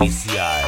oficial.